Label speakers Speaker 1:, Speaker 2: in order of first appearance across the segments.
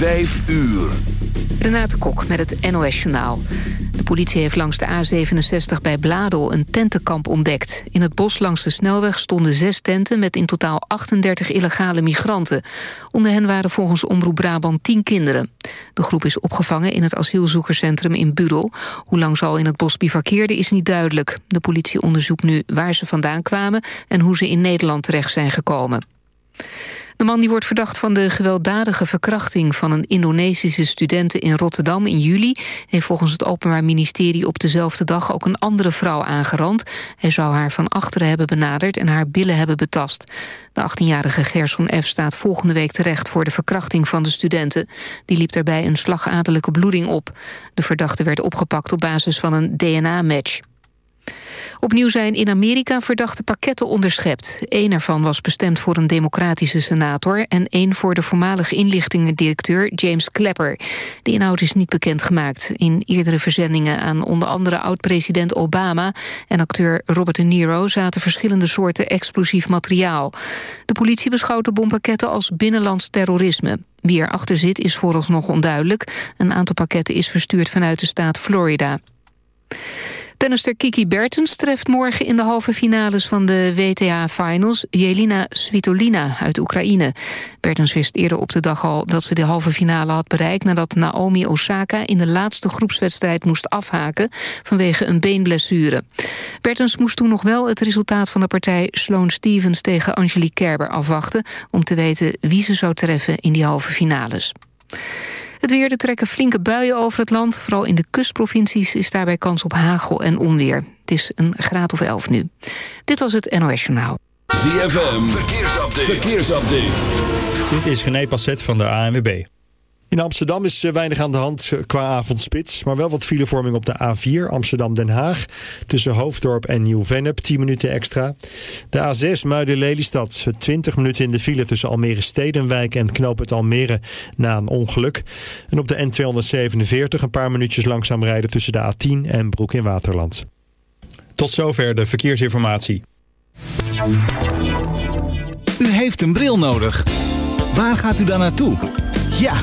Speaker 1: Vijf uur.
Speaker 2: Renate Kok met het NOS Journaal. De politie heeft langs de A67 bij Bladel een tentenkamp ontdekt. In het bos langs de snelweg stonden zes tenten... met in totaal 38 illegale migranten. Onder hen waren volgens Omroep Brabant tien kinderen. De groep is opgevangen in het asielzoekerscentrum in Budel. Hoe lang ze al in het bos bivakkeerden is niet duidelijk. De politie onderzoekt nu waar ze vandaan kwamen... en hoe ze in Nederland terecht zijn gekomen. De man die wordt verdacht van de gewelddadige verkrachting... van een Indonesische studente in Rotterdam in juli... heeft volgens het Openbaar Ministerie op dezelfde dag... ook een andere vrouw aangerand. Hij zou haar van achteren hebben benaderd en haar billen hebben betast. De 18-jarige Gerson F. staat volgende week terecht... voor de verkrachting van de studenten. Die liep daarbij een slagadelijke bloeding op. De verdachte werd opgepakt op basis van een DNA-match. Opnieuw zijn in Amerika verdachte pakketten onderschept. Eén ervan was bestemd voor een democratische senator... en één voor de voormalige inlichtingendirecteur James Clapper. De inhoud is niet bekendgemaakt. In eerdere verzendingen aan onder andere oud-president Obama... en acteur Robert De Niro zaten verschillende soorten explosief materiaal. De politie beschouwt de bompakketten als binnenlands terrorisme. Wie erachter zit is vooralsnog onduidelijk. Een aantal pakketten is verstuurd vanuit de staat Florida. Tennister Kiki Bertens treft morgen in de halve finales van de WTA Finals Jelina Svitolina uit Oekraïne. Bertens wist eerder op de dag al dat ze de halve finale had bereikt nadat Naomi Osaka in de laatste groepswedstrijd moest afhaken vanwege een beenblessure. Bertens moest toen nog wel het resultaat van de partij Sloane Stevens tegen Angelique Kerber afwachten om te weten wie ze zou treffen in die halve finales. Het weer, er trekken flinke buien over het land. Vooral in de kustprovincies is daarbij kans op hagel en onweer. Het is een graad of 11 nu. Dit was het NOS Journaal.
Speaker 1: ZFM, verkeersupdate. verkeersupdate.
Speaker 3: Dit is René Passet van de ANWB. In Amsterdam is eh, weinig aan de hand eh, qua avondspits. Maar wel wat filevorming op de A4 Amsterdam-Den Haag. Tussen Hoofddorp en Nieuw-Vennep 10 minuten extra. De A6 Muiden-Lelystad. 20 minuten in de file tussen Almere-Stedenwijk en Knoop het Almere na een ongeluk. En op de N247 een paar minuutjes langzaam rijden tussen de A10 en Broek in Waterland. Tot zover de verkeersinformatie.
Speaker 4: U heeft een bril nodig. Waar gaat u dan naartoe? Ja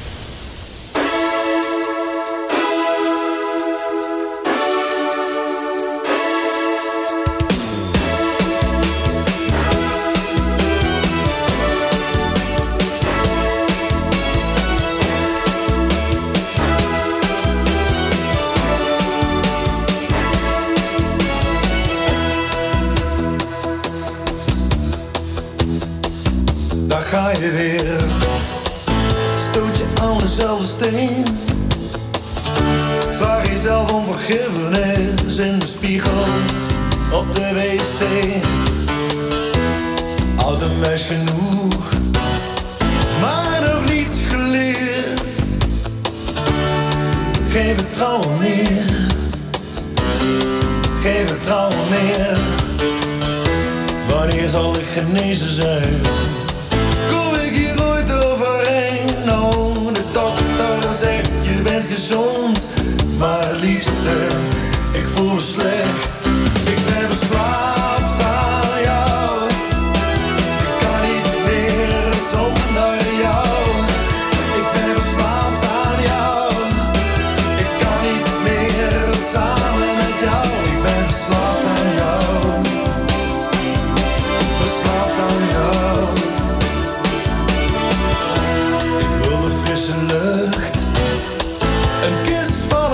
Speaker 5: En wijs genoeg,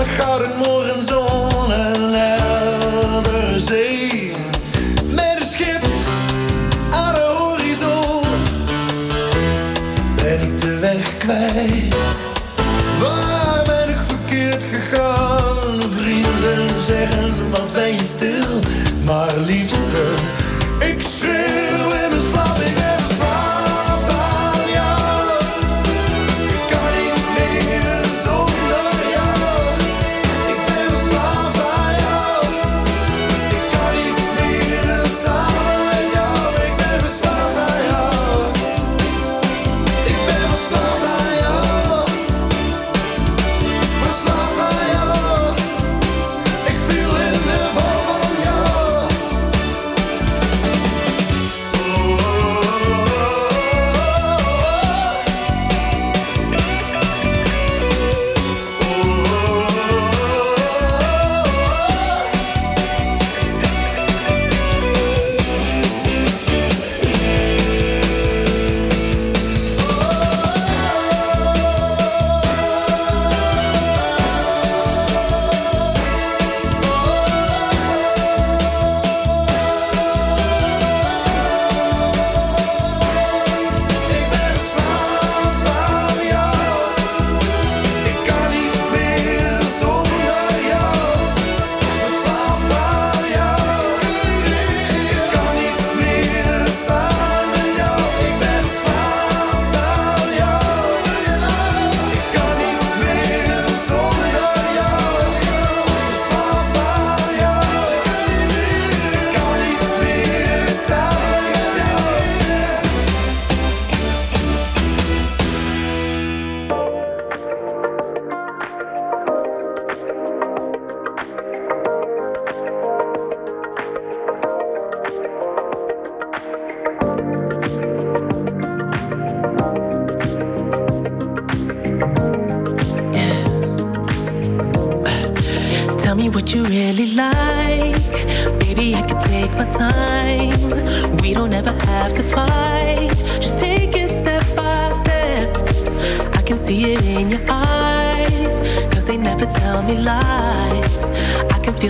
Speaker 6: gaat het morgen zo.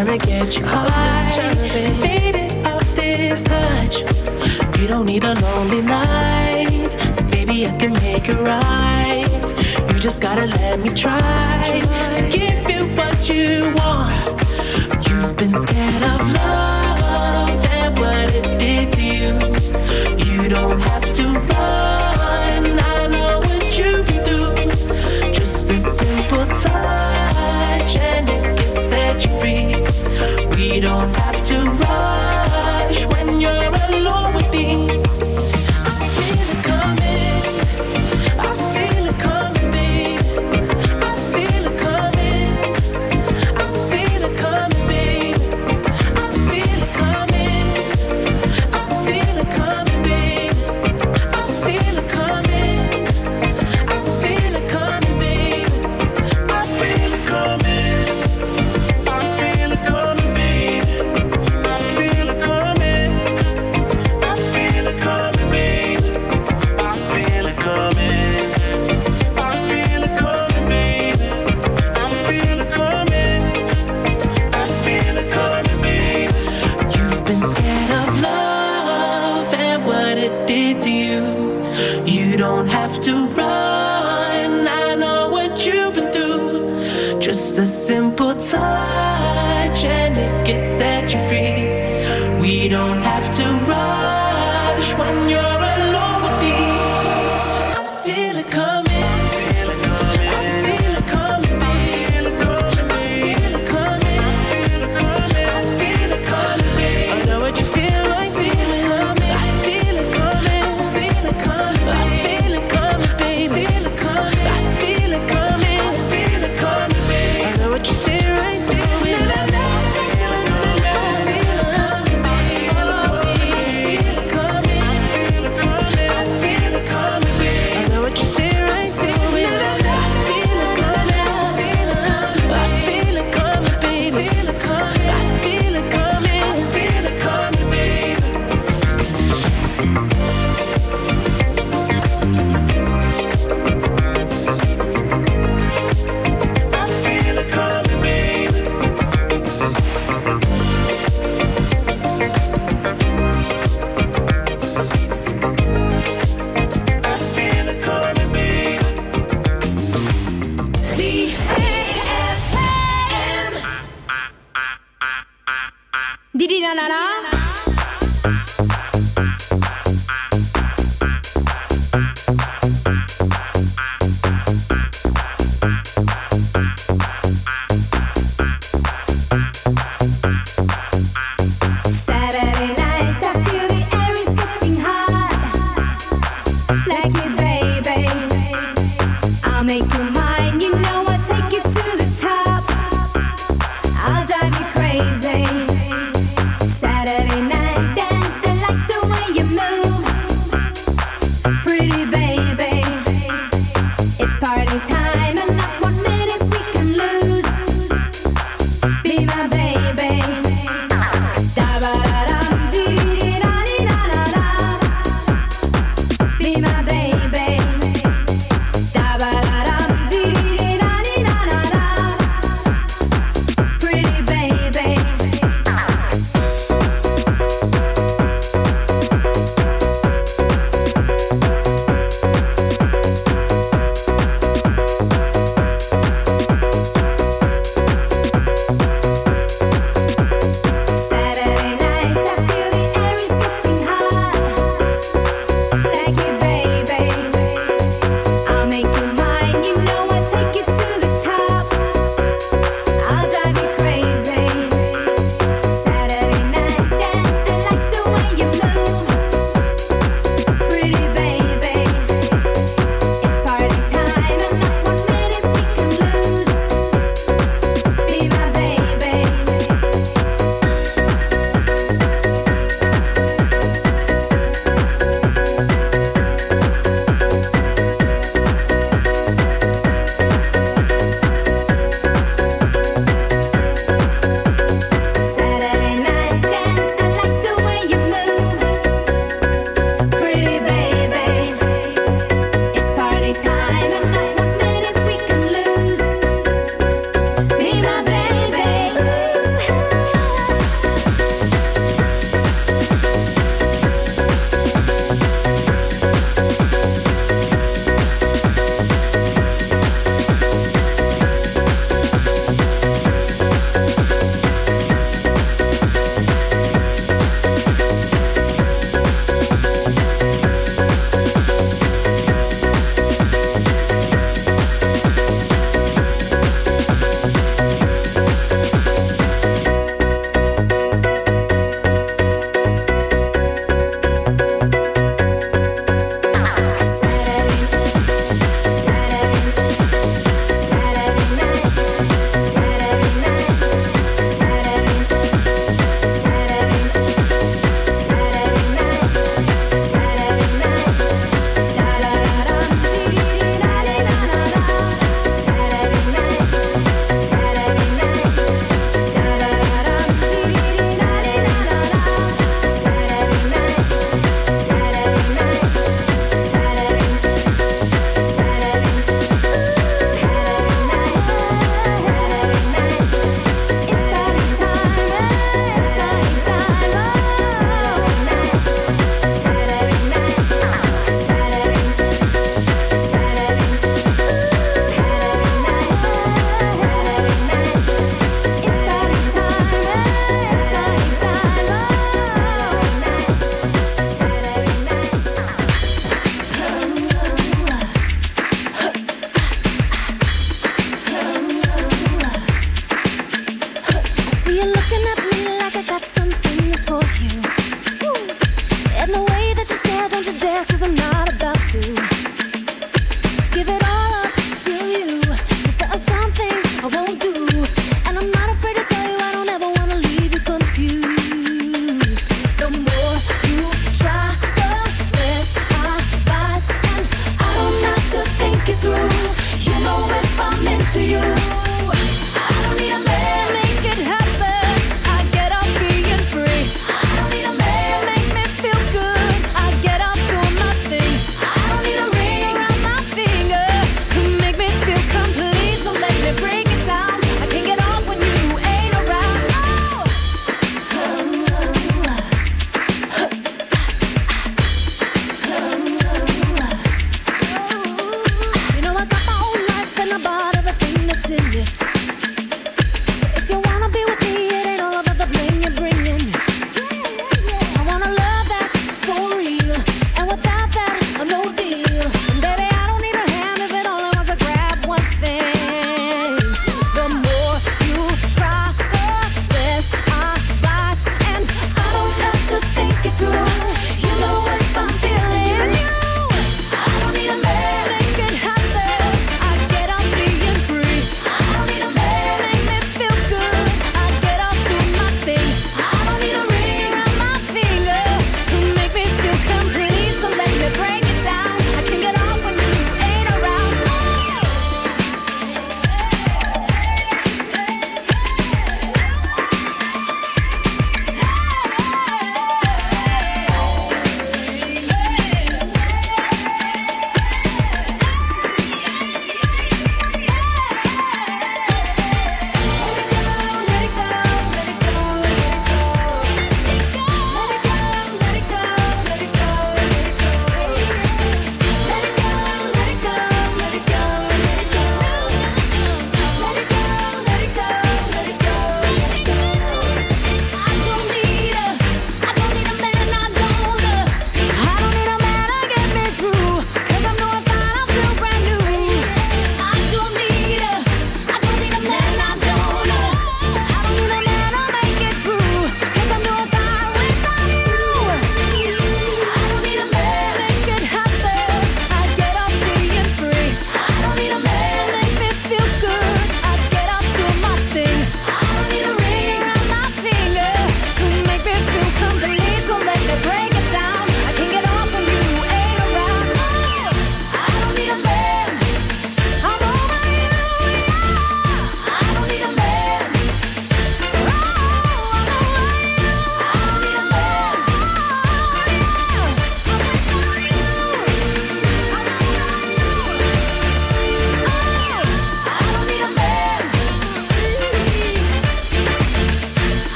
Speaker 6: I'm get you I'm it Just off this touch. You don't need a lonely night, so baby I can make it right. You just gotta let me try, try. to give you what you want. You've been scared of love and what it did to you. You don't have to run. don't have to run.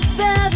Speaker 6: the
Speaker 1: bad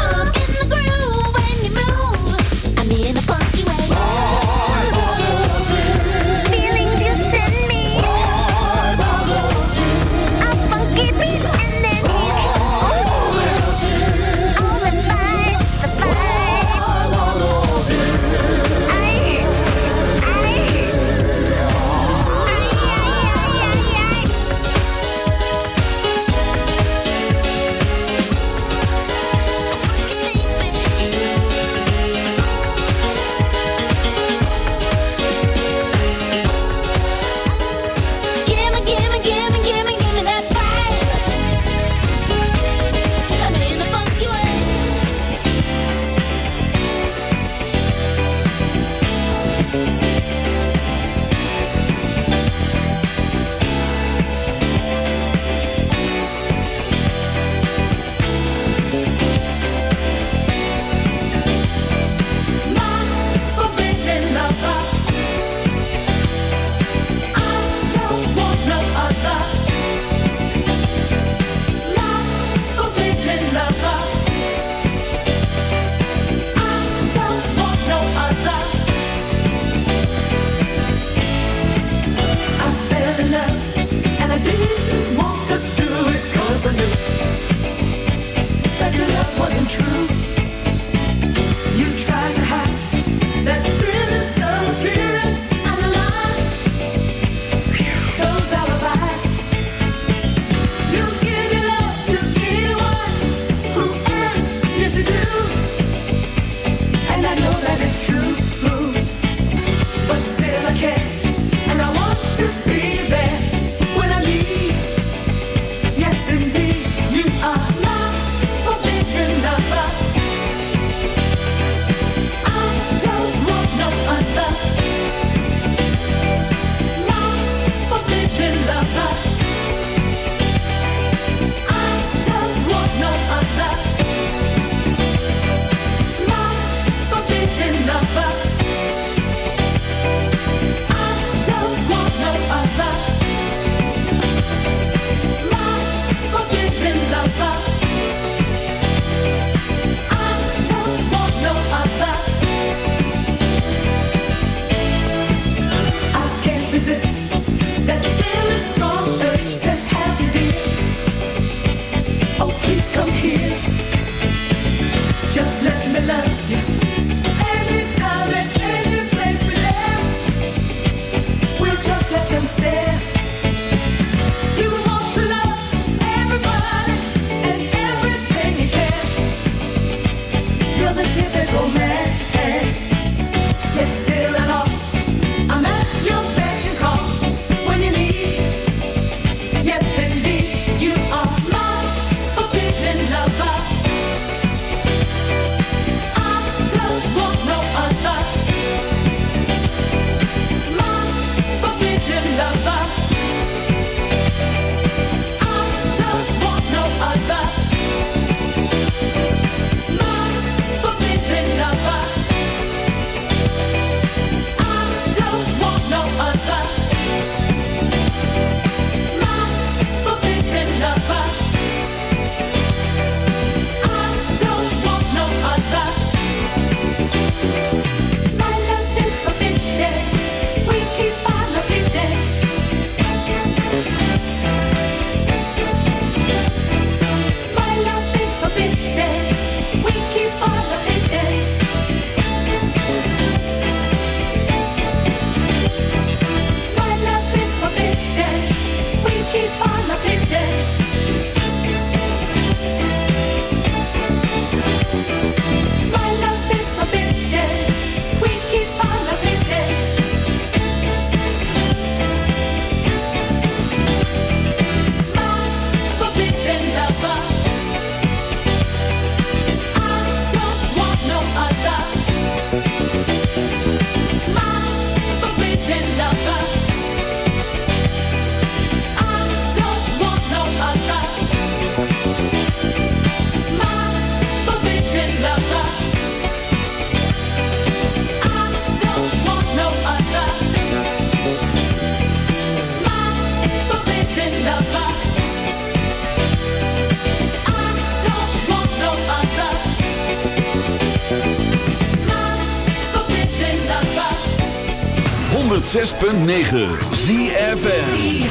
Speaker 1: 106.9
Speaker 7: ZFN